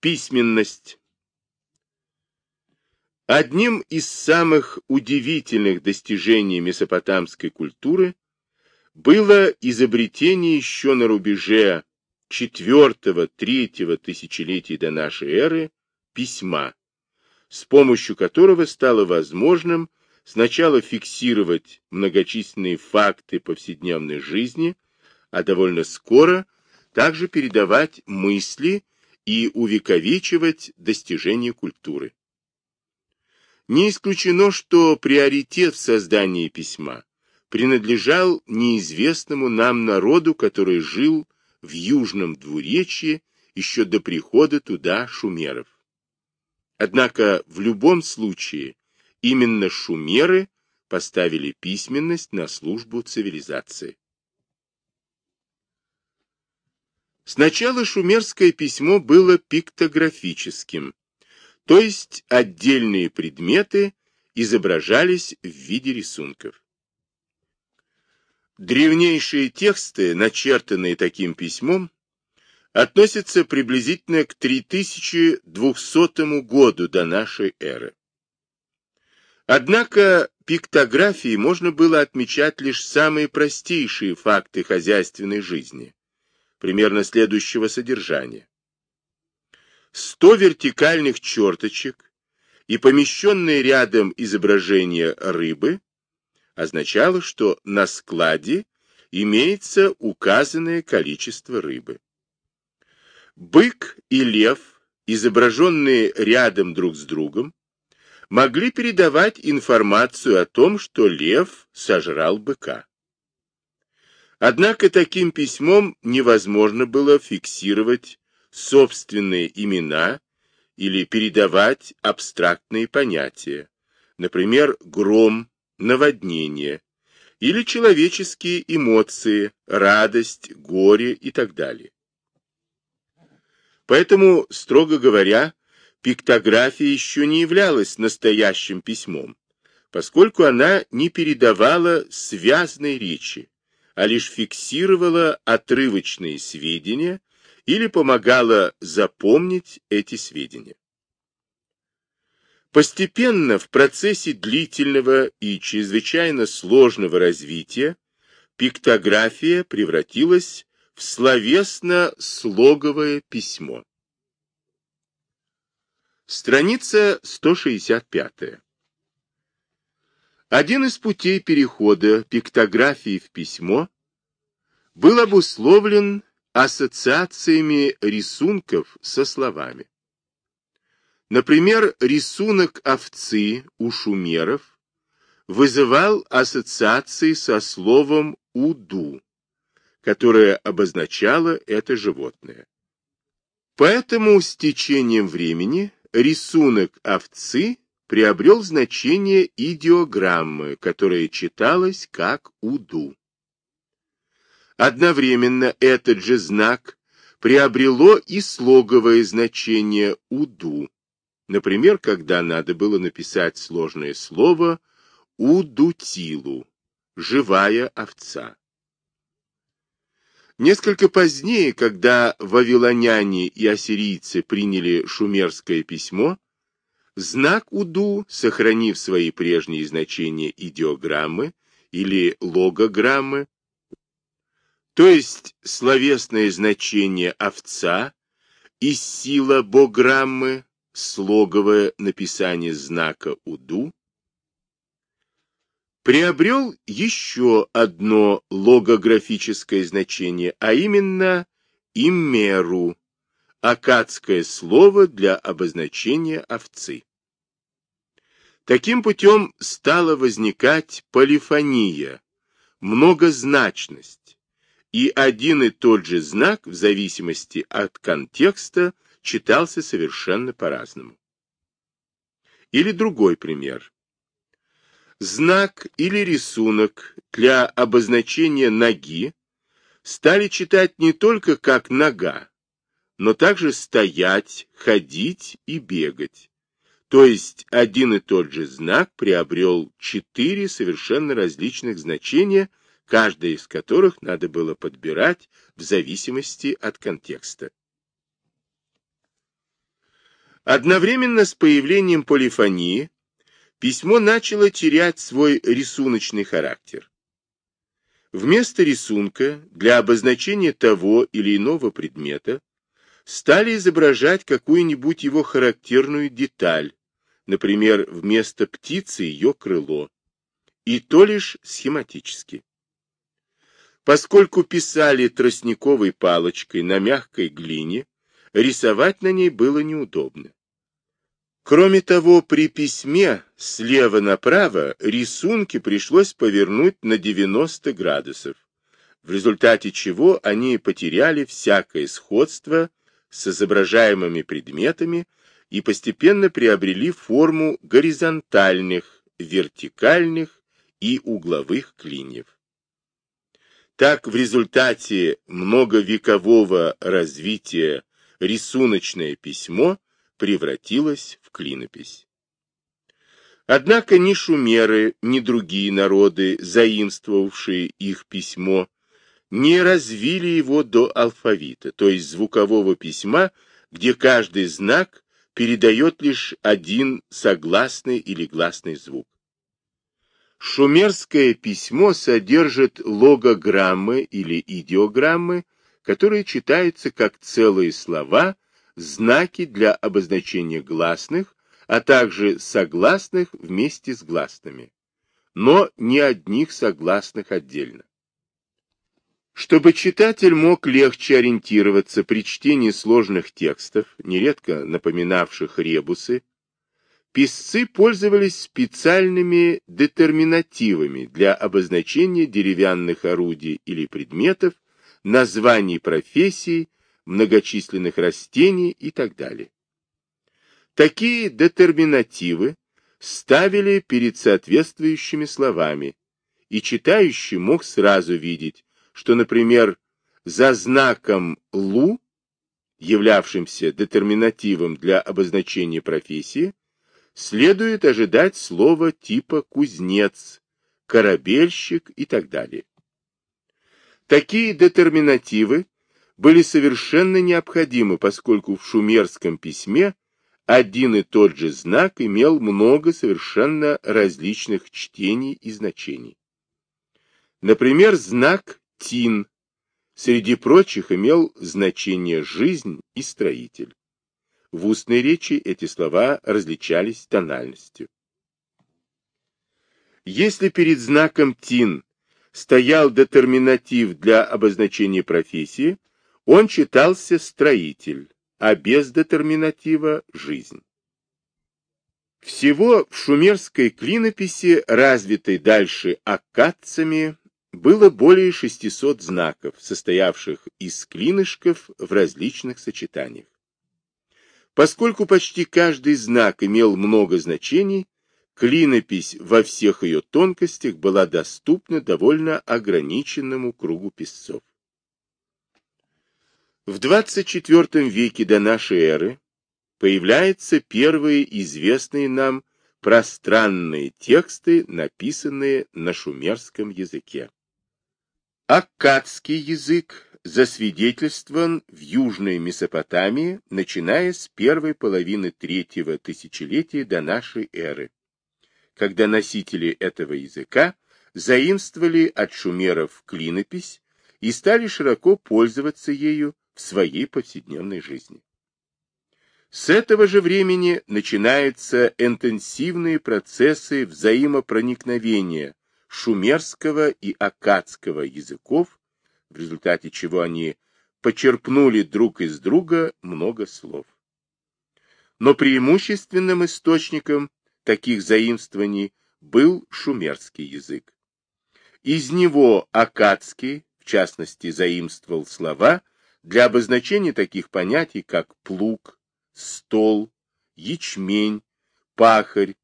Письменность. Одним из самых удивительных достижений месопотамской культуры было изобретение еще на рубеже IV-III тысячелетий до нашей эры письма, с помощью которого стало возможным сначала фиксировать многочисленные факты повседневной жизни, а довольно скоро также передавать мысли и увековечивать достижения культуры. Не исключено, что приоритет в создании письма принадлежал неизвестному нам народу, который жил в Южном двуречье еще до прихода туда шумеров. Однако в любом случае именно шумеры поставили письменность на службу цивилизации. Сначала шумерское письмо было пиктографическим, то есть отдельные предметы изображались в виде рисунков. Древнейшие тексты, начертанные таким письмом, относятся приблизительно к 3200 году до нашей эры. Однако пиктографии можно было отмечать лишь самые простейшие факты хозяйственной жизни, примерно следующего содержания. 100 вертикальных черточек и помещенные рядом изображение рыбы означало, что на складе имеется указанное количество рыбы. Бык и лев, изображенные рядом друг с другом, могли передавать информацию о том, что лев сожрал быка. Однако таким письмом невозможно было фиксировать собственные имена или передавать абстрактные понятия, например, гром, наводнение, или человеческие эмоции, радость, горе и так далее. Поэтому, строго говоря, пиктография еще не являлась настоящим письмом, поскольку она не передавала связной речи, а лишь фиксировала отрывочные сведения или помогала запомнить эти сведения. Постепенно в процессе длительного и чрезвычайно сложного развития пиктография превратилась в словесно-слоговое письмо. Страница 165. Один из путей перехода пиктографии в письмо был обусловлен ассоциациями рисунков со словами. Например, рисунок овцы у шумеров вызывал ассоциации со словом «уду», которое обозначало это животное. Поэтому с течением времени рисунок овцы приобрел значение идиограммы, которая читалась как «уду». Одновременно этот же знак приобрело и слоговое значение «уду», Например, когда надо было написать сложное слово «удутилу» — «живая овца». Несколько позднее, когда вавилоняне и ассирийцы приняли шумерское письмо, знак «уду», сохранив свои прежние значения идиограммы или логограммы, то есть словесное значение овца и сила бограммы, слоговое написание знака УДУ, приобрел еще одно логографическое значение, а именно иммеру, акадское слово для обозначения овцы. Таким путем стала возникать полифония, многозначность, и один и тот же знак в зависимости от контекста читался совершенно по-разному. Или другой пример. Знак или рисунок для обозначения ноги стали читать не только как нога, но также стоять, ходить и бегать. То есть один и тот же знак приобрел четыре совершенно различных значения, каждое из которых надо было подбирать в зависимости от контекста. Одновременно с появлением полифонии письмо начало терять свой рисуночный характер. Вместо рисунка для обозначения того или иного предмета стали изображать какую-нибудь его характерную деталь, например, вместо птицы ее крыло, и то лишь схематически. Поскольку писали тростниковой палочкой на мягкой глине, рисовать на ней было неудобно. Кроме того, при письме слева направо рисунки пришлось повернуть на 90 градусов, в результате чего они потеряли всякое сходство с изображаемыми предметами и постепенно приобрели форму горизонтальных, вертикальных и угловых клиньев. Так, в результате многовекового развития рисуночное письмо превратилось в клинопись. Однако ни шумеры, ни другие народы, заимствовавшие их письмо, не развили его до алфавита, то есть звукового письма, где каждый знак передает лишь один согласный или гласный звук. Шумерское письмо содержит логограммы или идиограммы, которые читаются как целые слова – знаки для обозначения гласных, а также согласных вместе с гласными, но не одних согласных отдельно. Чтобы читатель мог легче ориентироваться при чтении сложных текстов, нередко напоминавших ребусы, писцы пользовались специальными детерминативами для обозначения деревянных орудий или предметов, названий профессий, многочисленных растений и так далее. Такие детерминативы ставили перед соответствующими словами, и читающий мог сразу видеть, что, например, за знаком «лу», являвшимся детерминативом для обозначения профессии, следует ожидать слова типа «кузнец», «корабельщик» и так далее. Такие детерминативы были совершенно необходимы, поскольку в шумерском письме один и тот же знак имел много совершенно различных чтений и значений. Например, знак «тин» среди прочих имел значение «жизнь» и «строитель». В устной речи эти слова различались тональностью. Если перед знаком «тин» стоял детерминатив для обозначения профессии, он читался «строитель», а без детерминатива «жизнь». Всего в шумерской клинописи, развитой дальше аккадцами, было более 600 знаков, состоявших из клинышков в различных сочетаниях. Поскольку почти каждый знак имел много значений, клинопись во всех ее тонкостях была доступна довольно ограниченному кругу писцов. В 24 веке до нашей эры появляются первые известные нам пространные тексты, написанные на шумерском языке. Аккадский язык засвидетельствован в Южной Месопотамии, начиная с первой половины третьего тысячелетия до нашей эры, когда носители этого языка заимствовали от шумеров клинопись и стали широко пользоваться ею в своей повседневной жизни. С этого же времени начинаются интенсивные процессы взаимопроникновения шумерского и аккадского языков, в результате чего они почерпнули друг из друга много слов. Но преимущественным источником таких заимствований был шумерский язык. Из него аккадский, в частности, заимствовал слова, для обозначения таких понятий, как плуг, стол, ячмень, пахарь,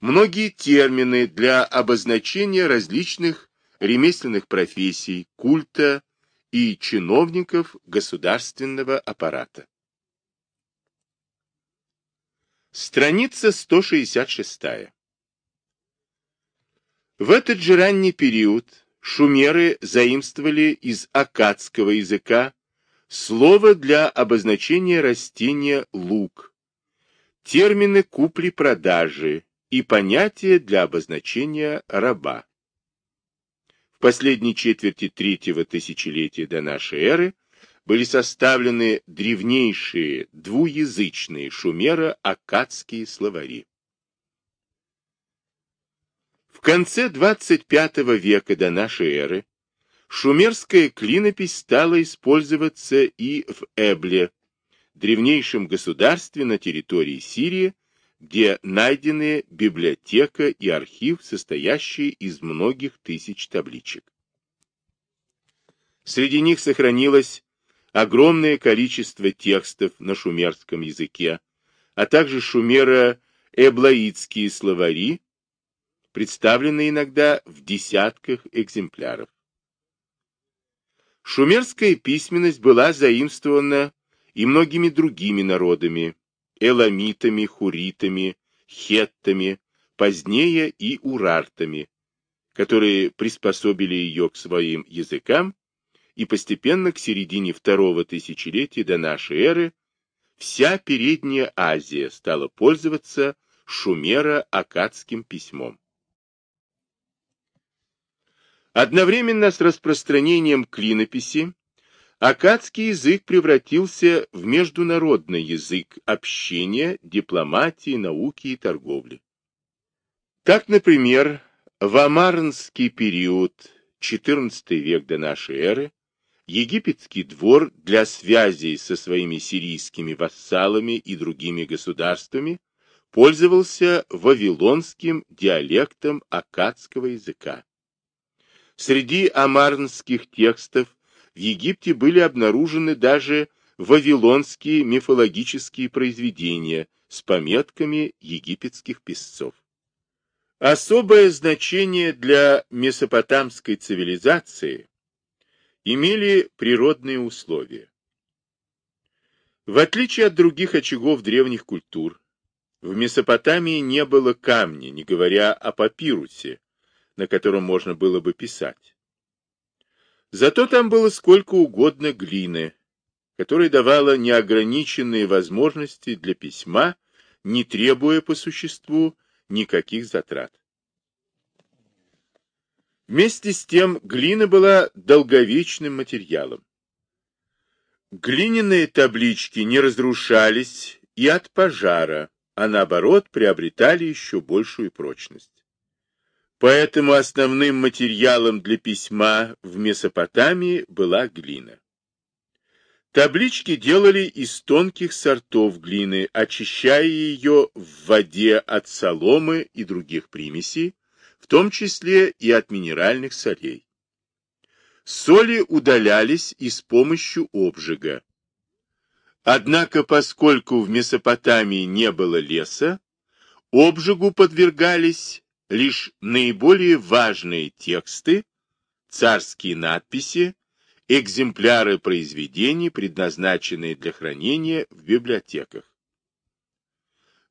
многие термины для обозначения различных ремесленных профессий, культа и чиновников государственного аппарата. Страница 166. В этот же ранний период шумеры заимствовали из аккадского языка Слово для обозначения растения лук термины купли-продажи и понятия для обозначения раба. В последней четверти третьего тысячелетия до нашей эры были составлены древнейшие двуязычные шумеро-аккадские словари. В конце 25 века до нашей эры шумерская клинопись стала использоваться и в Эбле, древнейшем государстве на территории Сирии, где найдены библиотека и архив, состоящие из многих тысяч табличек. Среди них сохранилось огромное количество текстов на шумерском языке, а также шумеро-эблаитские словари, представленные иногда в десятках экземпляров. Шумерская письменность была заимствована и многими другими народами, эламитами, хуритами, хеттами, позднее и урартами, которые приспособили ее к своим языкам, и постепенно к середине второго тысячелетия до нашей эры вся Передняя Азия стала пользоваться шумеро-акадским письмом. Одновременно с распространением клинописи Акадский язык превратился в международный язык общения, дипломатии, науки и торговли. Так, например, в Амарнский период, XIV век до нашей эры, египетский двор для связи со своими сирийскими вассалами и другими государствами пользовался вавилонским диалектом акадского языка. Среди амарнских текстов в Египте были обнаружены даже вавилонские мифологические произведения с пометками египетских писцов. Особое значение для месопотамской цивилизации имели природные условия. В отличие от других очагов древних культур, в Месопотамии не было камня, не говоря о папирусе, на котором можно было бы писать. Зато там было сколько угодно глины, которая давала неограниченные возможности для письма, не требуя по существу никаких затрат. Вместе с тем глина была долговечным материалом. Глиняные таблички не разрушались и от пожара, а наоборот приобретали еще большую прочность. Поэтому основным материалом для письма в Месопотамии была глина. Таблички делали из тонких сортов глины, очищая ее в воде от соломы и других примесей, в том числе и от минеральных солей. Соли удалялись и с помощью обжига. Однако, поскольку в Месопотамии не было леса, обжигу подвергались лишь наиболее важные тексты, царские надписи, экземпляры произведений, предназначенные для хранения в библиотеках.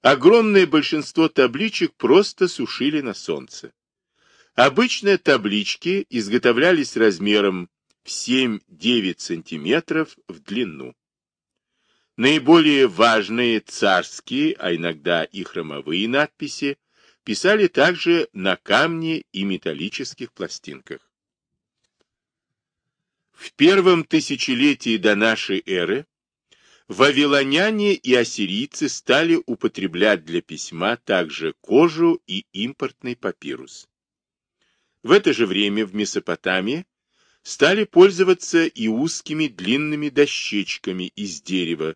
Огромное большинство табличек просто сушили на солнце. Обычно таблички изготовлялись размером в 7-9 сантиметров в длину. Наиболее важные царские, а иногда и хромовые надписи писали также на камне и металлических пластинках. В первом тысячелетии до нашей эры вавилоняне и ассирийцы стали употреблять для письма также кожу и импортный папирус. В это же время в Месопотамии стали пользоваться и узкими длинными дощечками из дерева,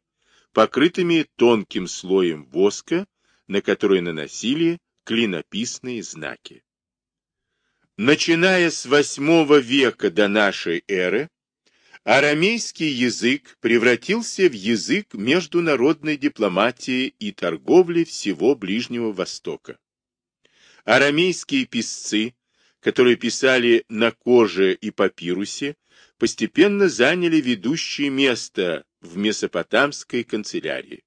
покрытыми тонким слоем воска, на который наносили клинописные знаки. Начиная с VIII века до нашей эры, арамейский язык превратился в язык международной дипломатии и торговли всего Ближнего Востока. Арамейские писцы, которые писали на коже и папирусе, постепенно заняли ведущее место в месопотамской канцелярии.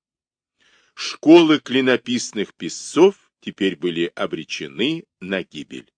Школы клинописных писцов теперь были обречены на гибель.